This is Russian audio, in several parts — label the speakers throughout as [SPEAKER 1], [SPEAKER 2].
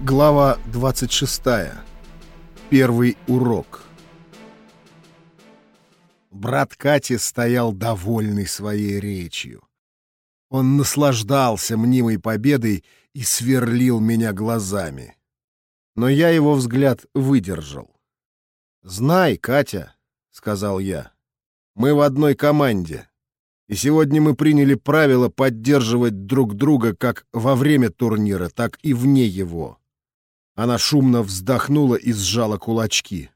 [SPEAKER 1] Глава 26. Первый урок. Брат Кати стоял довольный своей речью. Он наслаждался мнимой победой и сверлил меня глазами. Но я его взгляд выдержал. «Знай, Катя», — сказал я, — «мы в одной команде, и сегодня мы приняли правило поддерживать друг друга как во время турнира, так и вне его». Она шумно вздохнула и сжала кулачки.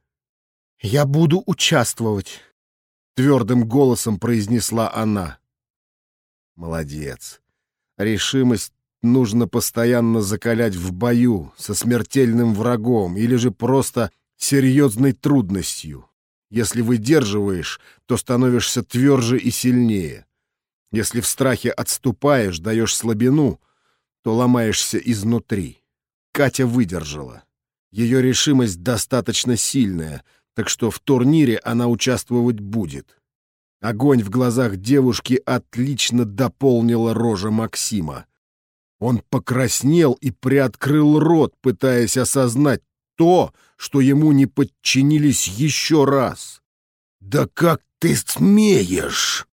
[SPEAKER 1] «Я буду участвовать», — твердым голосом произнесла она. «Молодец. Решимость нужно постоянно закалять в бою со смертельным врагом или же просто серьезной трудностью. Если выдерживаешь, то становишься тверже и сильнее. Если в страхе отступаешь, даешь слабину, то ломаешься изнутри. Катя выдержала. Ее решимость достаточно сильная, так что в турнире она участвовать будет. Огонь в глазах девушки отлично дополнила рожа Максима. Он покраснел и приоткрыл рот, пытаясь осознать то, что ему не подчинились еще раз. «Да как ты смеешь!»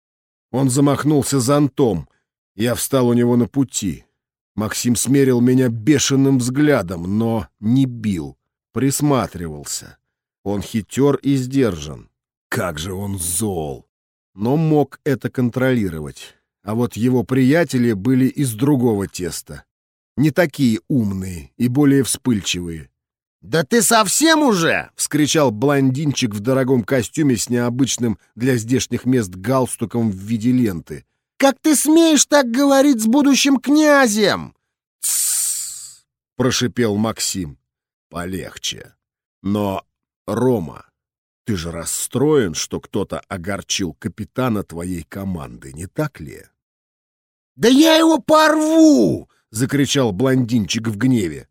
[SPEAKER 1] Он замахнулся зонтом. Я встал у него на пути. Максим смерил меня бешеным взглядом, но не бил, присматривался. Он хитер и сдержан. Как же он зол! Но мог это контролировать. А вот его приятели были из другого теста. Не такие умные и более вспыльчивые. «Да ты совсем уже!» — вскричал блондинчик в дорогом костюме с необычным для здешних мест галстуком в виде ленты.
[SPEAKER 2] Как ты смеешь так говорить с будущим князем?
[SPEAKER 1] Тссс, прошипел Максим. Полегче. Но, Рома, ты же расстроен, что кто-то огорчил капитана твоей команды, не так ли?
[SPEAKER 2] Да я его порву!
[SPEAKER 1] закричал блондинчик в гневе.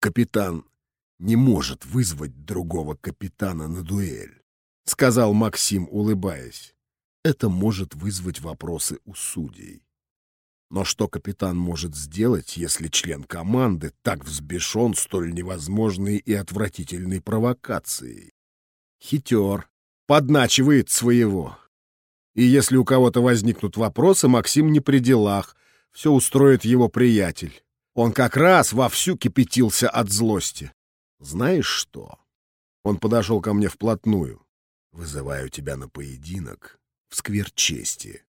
[SPEAKER 1] Капитан не может вызвать другого капитана на дуэль, сказал Максим, улыбаясь это может вызвать вопросы у судей. Но что капитан может сделать, если член команды так взбешен столь невозможной и отвратительной провокацией? Хитер, подначивает своего. И если у кого-то возникнут вопросы, Максим не при делах, все устроит его приятель. Он как раз вовсю кипятился от злости. Знаешь что? Он подошел ко мне вплотную. Вызываю тебя на поединок в сквер чести.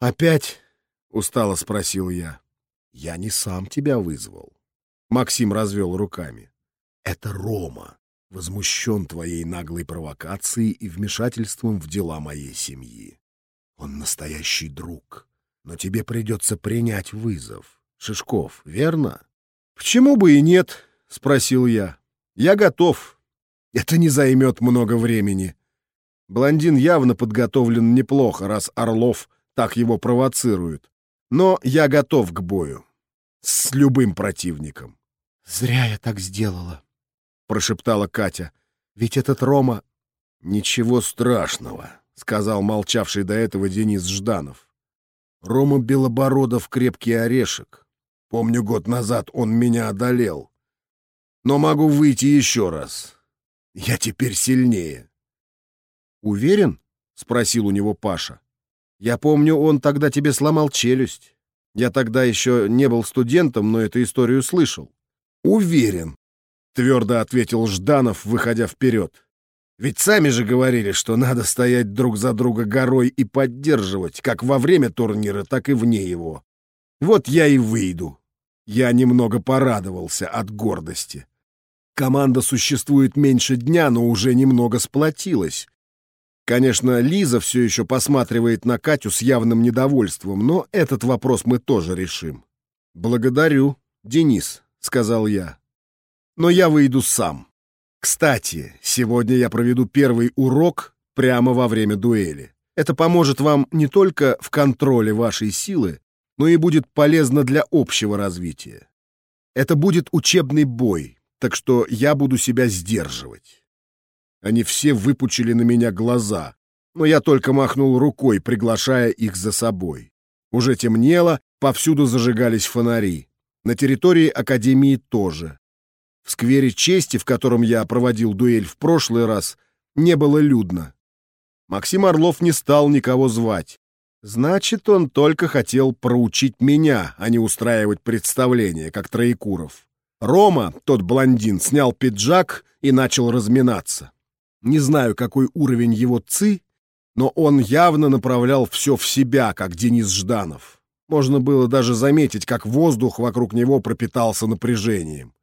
[SPEAKER 1] «Опять?» — устало спросил я. «Я не сам тебя вызвал». Максим развел руками. «Это Рома, возмущен твоей наглой провокацией и вмешательством в дела моей семьи. Он настоящий друг, но тебе придется принять вызов. Шишков, верно?» «Почему бы и нет?» — спросил я. «Я готов. Это не займет много времени. Блондин явно подготовлен неплохо, раз Орлов так его провоцирует. Но я готов к бою. С любым противником.
[SPEAKER 2] «Зря я так сделала», —
[SPEAKER 1] прошептала Катя. «Ведь этот Рома...» «Ничего страшного», — сказал молчавший до этого Денис Жданов. «Рома Белобородов крепкий орешек. Помню, год назад он меня одолел. Но могу выйти еще раз. Я теперь сильнее». «Уверен?» — спросил у него Паша. «Я помню, он тогда тебе сломал челюсть. Я тогда еще не был студентом, но эту историю слышал». «Уверен», — твердо ответил Жданов, выходя вперед. «Ведь сами же говорили, что надо стоять друг за друга горой и поддерживать, как во время турнира, так и вне его. Вот я и выйду». Я немного порадовался от гордости. Команда существует меньше дня, но уже немного сплотилась. Конечно, Лиза все еще посматривает на Катю с явным недовольством, но этот вопрос мы тоже решим. «Благодарю, Денис», — сказал я. «Но я выйду сам. Кстати, сегодня я проведу первый урок прямо во время дуэли. Это поможет вам не только в контроле вашей силы, но и будет полезно для общего развития. Это будет учебный бой, так что я буду себя сдерживать. Они все выпучили на меня глаза, но я только махнул рукой, приглашая их за собой. Уже темнело, повсюду зажигались фонари. На территории Академии тоже. В сквере чести, в котором я проводил дуэль в прошлый раз, не было людно. Максим Орлов не стал никого звать. Значит, он только хотел проучить меня, а не устраивать представление, как Троекуров. Рома, тот блондин, снял пиджак и начал разминаться. Не знаю, какой уровень его ци, но он явно направлял все в себя, как Денис Жданов. Можно было даже заметить, как воздух вокруг него пропитался напряжением.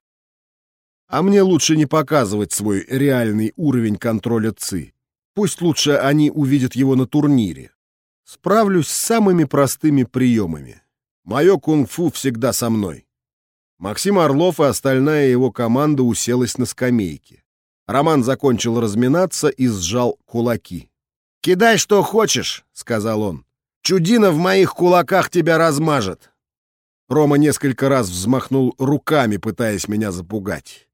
[SPEAKER 1] А мне лучше не показывать свой реальный уровень контроля ЦИ. Пусть лучше они увидят его на турнире. Справлюсь с самыми простыми приемами. Мое кунг-фу всегда со мной. Максим Орлов и остальная его команда уселась на скамейке. Роман закончил разминаться и сжал кулаки. «Кидай, что хочешь», — сказал он. «Чудина в моих кулаках тебя размажет». Рома несколько раз взмахнул руками, пытаясь меня запугать.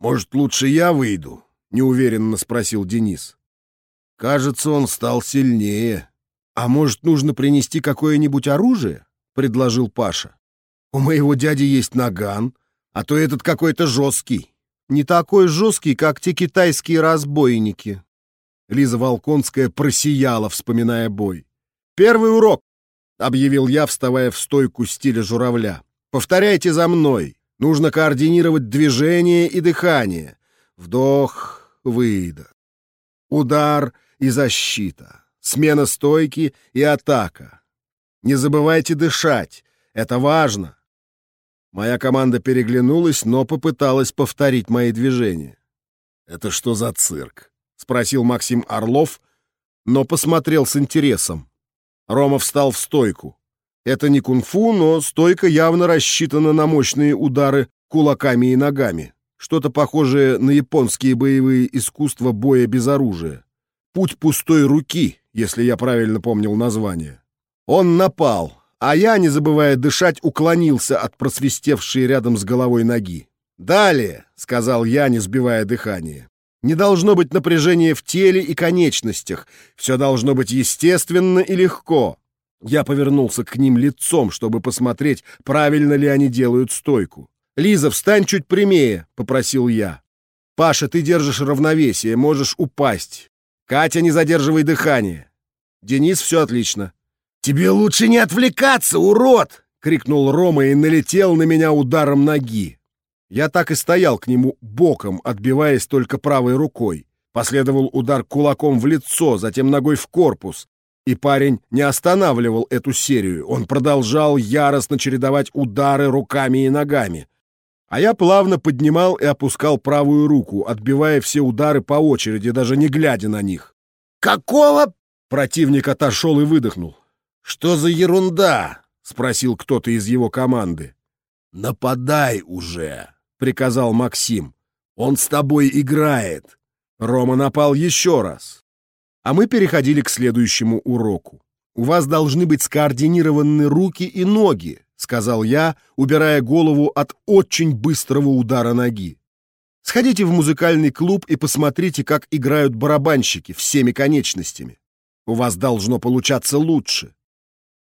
[SPEAKER 1] «Может, лучше я выйду?» — неуверенно спросил Денис. «Кажется, он стал сильнее. А может, нужно принести какое-нибудь оружие?» — предложил Паша. «У моего дяди есть наган, а то этот какой-то жесткий. Не такой жесткий, как те китайские разбойники», Лиза Волконская просияла, вспоминая бой. «Первый урок!» — объявил я, вставая в стойку стиля журавля. «Повторяйте за мной. Нужно координировать движение и дыхание. Вдох, выдох. Удар и защита. Смена стойки и атака. Не забывайте дышать. Это важно». Моя команда переглянулась, но попыталась повторить мои движения. «Это что за цирк?» — спросил Максим Орлов, но посмотрел с интересом. Рома встал в стойку. Это не кунг-фу, но стойка явно рассчитана на мощные удары кулаками и ногами. Что-то похожее на японские боевые искусства боя без оружия. Путь пустой руки, если я правильно помнил название. Он напал, а я, не забывая дышать, уклонился от просвистевшей рядом с головой ноги. «Далее», — сказал я, не сбивая дыхание. Не должно быть напряжения в теле и конечностях. Все должно быть естественно и легко. Я повернулся к ним лицом, чтобы посмотреть, правильно ли они делают стойку. «Лиза, встань чуть прямее», — попросил я. «Паша, ты держишь равновесие, можешь упасть. Катя, не задерживай дыхание. Денис, все отлично». «Тебе лучше не отвлекаться, урод!» — крикнул Рома и налетел на меня ударом ноги. Я так и стоял к нему боком, отбиваясь только правой рукой. Последовал удар кулаком в лицо, затем ногой в корпус. И парень не останавливал эту серию. Он продолжал яростно чередовать удары руками и ногами. А я плавно поднимал и опускал правую руку, отбивая все удары по очереди, даже не глядя на них. «Какого?» Противник отошел и выдохнул. «Что за ерунда?» — спросил кто-то из его команды. «Нападай уже!» — приказал Максим. «Он с тобой играет!» Рома напал еще раз. А мы переходили к следующему уроку. «У вас должны быть скоординированы руки и ноги», — сказал я, убирая голову от очень быстрого удара ноги. «Сходите в музыкальный клуб и посмотрите, как играют барабанщики всеми конечностями. У вас должно получаться лучше.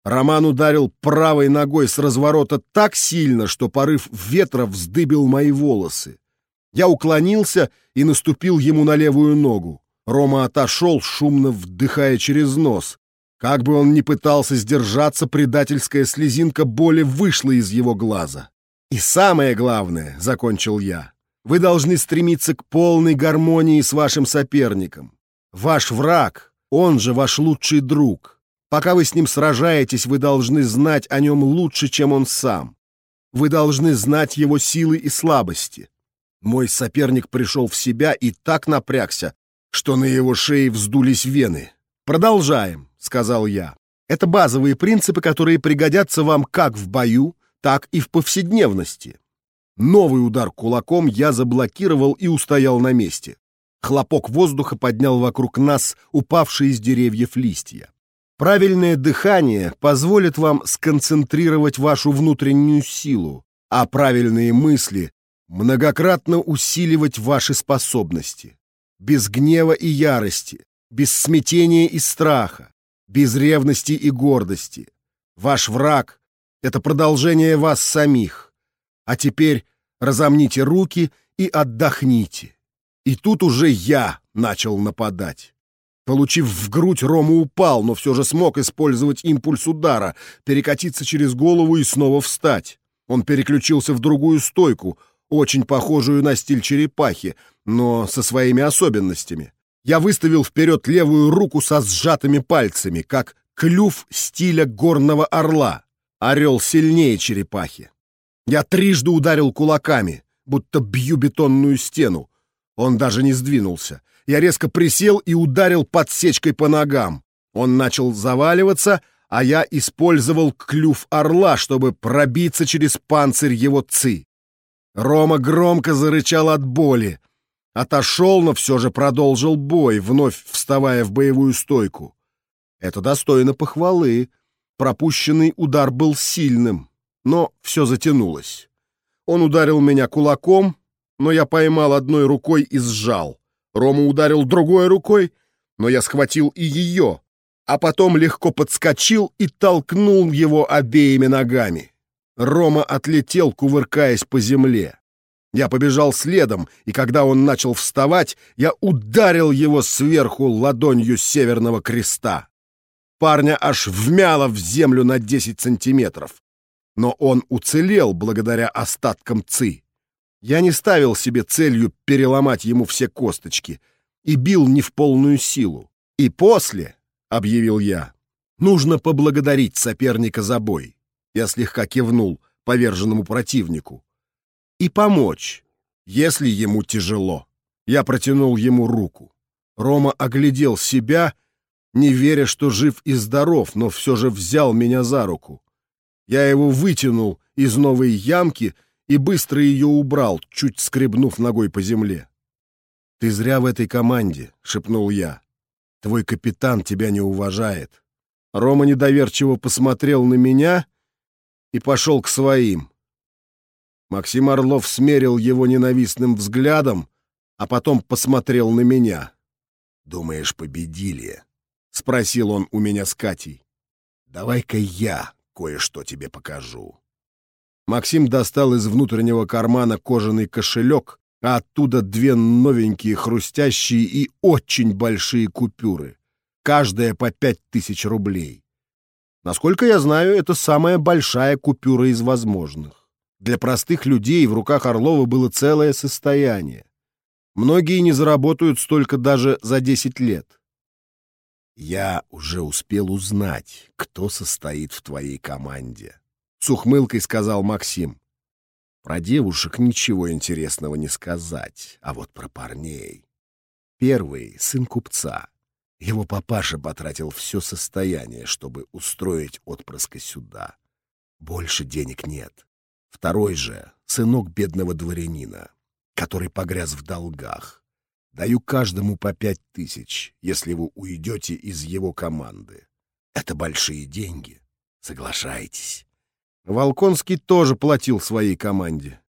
[SPEAKER 1] Роман ударил правой ногой с разворота так сильно, что порыв ветра вздыбил мои волосы. Я уклонился и наступил ему на левую ногу. Рома отошел, шумно вдыхая через нос. Как бы он ни пытался сдержаться, предательская слезинка боли вышла из его глаза. «И самое главное», — закончил я, — «вы должны стремиться к полной гармонии с вашим соперником. Ваш враг, он же ваш лучший друг». Пока вы с ним сражаетесь, вы должны знать о нем лучше, чем он сам. Вы должны знать его силы и слабости. Мой соперник пришел в себя и так напрягся, что на его шее вздулись вены. «Продолжаем», — сказал я. «Это базовые принципы, которые пригодятся вам как в бою, так и в повседневности». Новый удар кулаком я заблокировал и устоял на месте. Хлопок воздуха поднял вокруг нас упавшие из деревьев листья. Правильное дыхание позволит вам сконцентрировать вашу внутреннюю силу, а правильные мысли многократно усиливать ваши способности. Без гнева и ярости, без смятения и страха, без ревности и гордости. Ваш враг — это продолжение вас самих. А теперь разомните руки и отдохните. И тут уже я начал нападать. Получив в грудь, Рома упал, но все же смог использовать импульс удара, перекатиться через голову и снова встать. Он переключился в другую стойку, очень похожую на стиль черепахи, но со своими особенностями. Я выставил вперед левую руку со сжатыми пальцами, как клюв стиля горного орла. Орел сильнее черепахи. Я трижды ударил кулаками, будто бью бетонную стену. Он даже не сдвинулся. Я резко присел и ударил подсечкой по ногам. Он начал заваливаться, а я использовал клюв орла, чтобы пробиться через панцирь его ци. Рома громко зарычал от боли. Отошел, но все же продолжил бой, вновь вставая в боевую стойку. Это достойно похвалы. Пропущенный удар был сильным, но все затянулось. Он ударил меня кулаком, но я поймал одной рукой и сжал. Рома ударил другой рукой, но я схватил и ее, а потом легко подскочил и толкнул его обеими ногами. Рома отлетел, кувыркаясь по земле. Я побежал следом, и когда он начал вставать, я ударил его сверху ладонью Северного Креста. Парня аж вмяло в землю на 10 сантиметров. Но он уцелел благодаря остаткам ЦИ. Я не ставил себе целью переломать ему все косточки и бил не в полную силу. И после, — объявил я, — нужно поблагодарить соперника за бой. Я слегка кивнул поверженному противнику. И помочь, если ему тяжело. Я протянул ему руку. Рома оглядел себя, не веря, что жив и здоров, но все же взял меня за руку. Я его вытянул из новой ямки — и быстро ее убрал, чуть скребнув ногой по земле. «Ты зря в этой команде», — шепнул я. «Твой капитан тебя не уважает». Рома недоверчиво посмотрел на меня и пошел к своим. Максим Орлов смерил его ненавистным взглядом, а потом посмотрел на меня. «Думаешь, победили?» — спросил он у меня с Катей. «Давай-ка я кое-что тебе покажу». Максим достал из внутреннего кармана кожаный кошелек, а оттуда две новенькие, хрустящие и очень большие купюры. Каждая по пять тысяч рублей. Насколько я знаю, это самая большая купюра из возможных. Для простых людей в руках Орлова было целое состояние. Многие не заработают столько даже за 10 лет. Я уже успел узнать, кто состоит в твоей команде. — с ухмылкой сказал Максим. Про девушек ничего интересного не сказать, а вот про парней. Первый — сын купца. Его папаша потратил все состояние, чтобы устроить отпрыска сюда. Больше денег нет. Второй же — сынок бедного дворянина, который погряз в долгах. Даю каждому по пять тысяч, если вы уйдете из его команды. Это большие деньги. Соглашайтесь. Волконский тоже платил своей команде.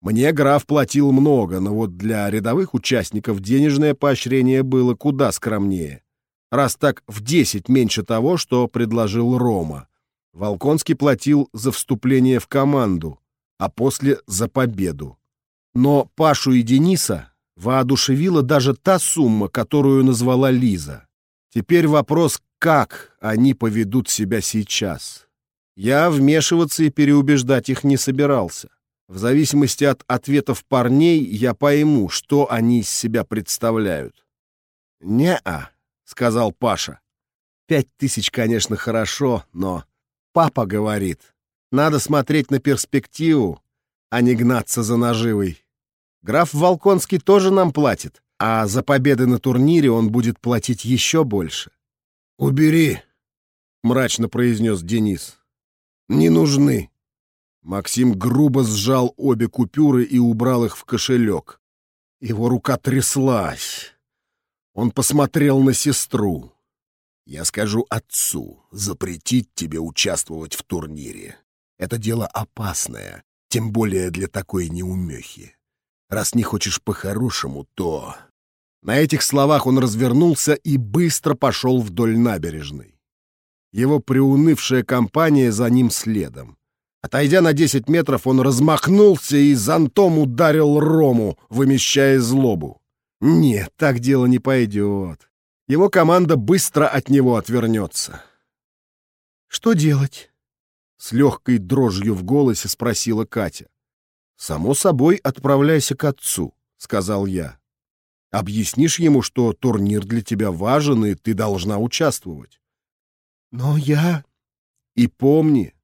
[SPEAKER 1] Мне граф платил много, но вот для рядовых участников денежное поощрение было куда скромнее. Раз так в десять меньше того, что предложил Рома. Волконский платил за вступление в команду, а после за победу. Но Пашу и Дениса воодушевила даже та сумма, которую назвала Лиза. Теперь вопрос, как они поведут себя сейчас. Я вмешиваться и переубеждать их не собирался. В зависимости от ответов парней я пойму, что они из себя представляют. «Не-а», — сказал Паша. «Пять тысяч, конечно, хорошо, но папа говорит, надо смотреть на перспективу, а не гнаться за наживой. Граф Волконский тоже нам платит, а за победы на турнире он будет платить еще больше». «Убери», — мрачно произнес Денис не нужны. Максим грубо сжал обе купюры и убрал их в кошелек. Его рука тряслась. Он посмотрел на сестру. «Я скажу отцу запретить тебе участвовать в турнире. Это дело опасное, тем более для такой неумехи. Раз не хочешь по-хорошему, то...» На этих словах он развернулся и быстро пошел вдоль набережной его приунывшая компания за ним следом. Отойдя на 10 метров, он размахнулся и зонтом ударил Рому, вымещая злобу. Нет, так дело не пойдет. Его команда быстро от него отвернется.
[SPEAKER 2] «Что делать?»
[SPEAKER 1] С легкой дрожью в голосе спросила Катя. «Само собой, отправляйся к отцу», — сказал я. «Объяснишь ему, что турнир для тебя важен, и ты должна участвовать».
[SPEAKER 2] «Но я...»
[SPEAKER 1] «И помни,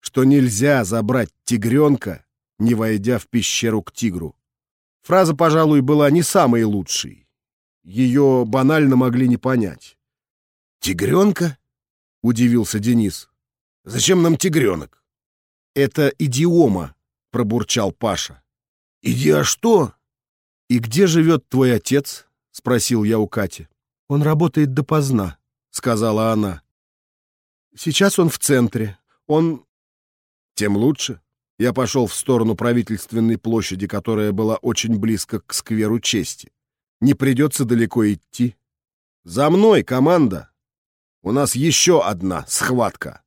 [SPEAKER 1] что нельзя забрать тигренка, не войдя в пещеру к тигру». Фраза, пожалуй, была не самой лучшей. Ее банально могли не понять. «Тигренка?» — удивился Денис. «Зачем нам тигренок?» «Это идиома», — пробурчал Паша. «Иди, а что?» «И где живет твой отец?» — спросил я у Кати. «Он работает допоздна», — сказала она. «Сейчас он в центре. Он...» «Тем лучше». Я пошел в сторону правительственной площади, которая была очень близко к скверу чести. Не придется далеко идти. «За мной, команда! У нас еще одна схватка!»